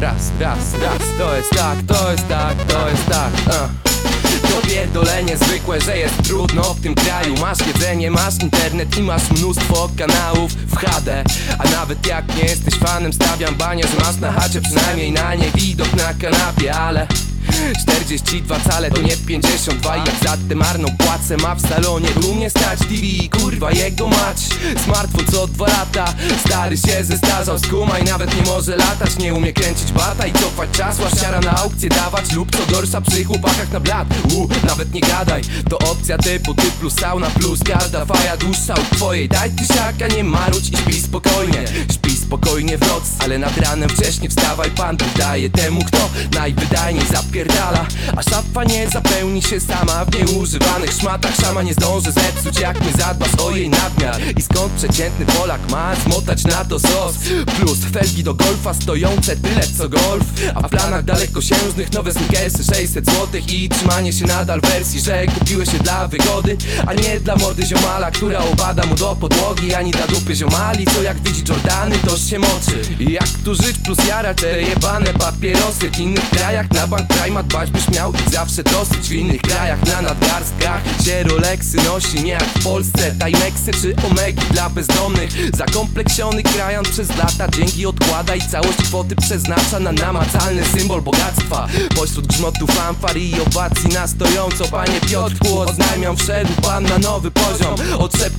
Raz, raz, raz, to jest tak, to jest tak, to jest tak uh. To pierdolenie zwykłe, że jest trudno w tym kraju Masz jedzenie, masz internet i masz mnóstwo kanałów w HD A nawet jak nie jesteś fanem, stawiam banie, że masz na chacie przynajmniej na nie widok na kanapie, ale 42 cale to nie 52 Jak za tę marną płacę ma w salonie Tu mnie stać TV kurwa jego mać. Smartfon co dwa lata. Stary się zestarzał skumaj Nawet nie może latać. Nie umie kręcić bata i cofać czas. Łasiara na aukcję dawać Lub co gorsza przy chłopakach na blat. U, nawet nie gadaj. To opcja typu ty plus sauna plus Każda faja dłuższa od twojej. Daj ty siaka, nie maruć i śpij spokojnie. Śpij spokojnie w noc Ale nad ranem wcześnie wstawaj. Pan daje temu kto najwydajniej A szafa nie zapełni się sama W nieużywanych szmatach. Szama nie zdąży zepsuć jak nie zadbasz o jej nadmiar. I skąd przeciętny Polak ma zmotać na to sos? Plus felgi do golfa stojące tyle co golf. A w planach dalekosiężnych nowe sneakersy 600 zł I trzymanie się nadal wersji, że kupiłeś się dla wygody. A nie dla mordy ziomala, która obada mu do podłogi. Ani dla dupy ziomali, co jak widzi Jordany to się moczy. Jak tu żyć plus jara te jebane papierosy W innych krajach? Na bank prima dbać byś miał zawsze dosyć W innych krajach. Na nadgarstkach się Rolexy nosi Nie jak w Polsce. Timexy czy Omegi dla bezdomnych. Zakompleksiony krajan przez lata dzięki odkłada I całość kwoty przeznacza na namacalny symbol bogactwa. Pośród grzmotu fanfar i owacji na stojąco Panie Piotrku oznajmiam wszedł pan na nowy poziom.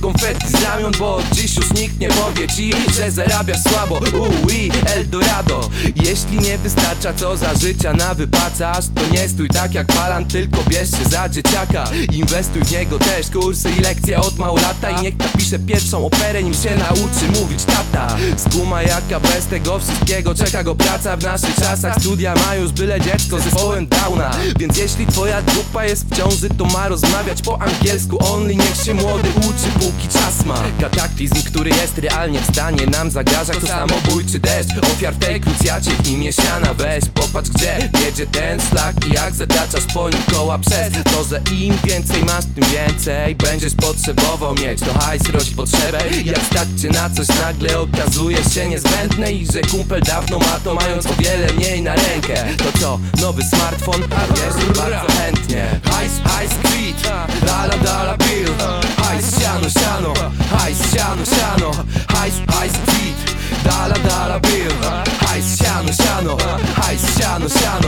Konfetti z ramion, bo dziś już nikt nie powie ci Że zarabiasz słabo, ui, Eldorado. Jeśli nie wystarcza co za życia na wypacasz To nie stój tak jak balan, tylko bierz się za dzieciaka. Inwestuj w niego też, kursy i lekcje od małolata. I niech napisze pierwszą operę, nim się nauczy mówić tata. Skuma jaka bez tego wszystkiego czeka go praca W naszych czasach. Studia ma już byle dziecko z zespołem Downa. Więc jeśli twoja dupa jest w ciąży, to ma rozmawiać po angielsku. Only niech się młody uczy, póki czas ma Kataklizm, który jest realnie w stanie nam zagrażać To samobójczy deszcz, ofiar w tej krucjacie w imię siana. Weź, popatrz gdzie jedzie ten szlak I jak zataczasz po nim koła. Przez to, że im więcej masz, tym więcej Będziesz potrzebował mieć, to hajs rości potrzebę. Jak stać cię na coś nagle okazuje się niezbędne I że kumpel dawno ma to mając o wiele mniej na rękę. To co, nowy smartfon? A wiesz, bardzo chętnie. Hajs, hajs, kwit, dala, dala, bill Luciano.